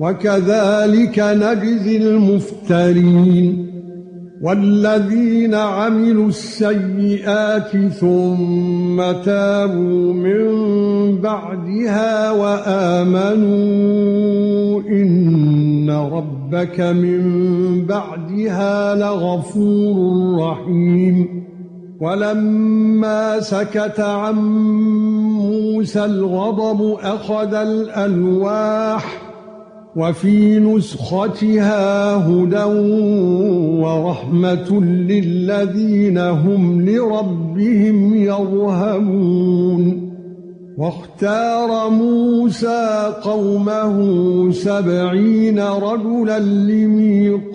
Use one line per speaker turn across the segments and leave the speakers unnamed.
وكذلك نجزي المفترين والذين عملوا السيئات ثم تابوا من بعدها وآمنوا إن ربك من بعدها لغفور رحيم ولما سكت عن موسى الغضب أخذ الألواح وفي نسختها هدى ورحمة للذين هم لربهم يرهبون. واختار موسى قومه سبعين رجلا لميقاتنا.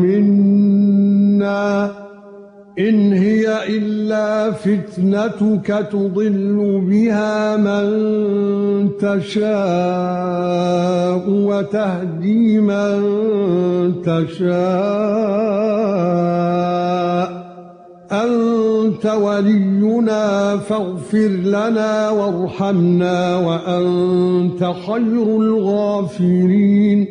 إن هي إلا فتنتك تضل بها من تشاء وتهدي من تشاء. أنت ولينا فاغفر لنا وارحمنا وأنت خير الغافرين.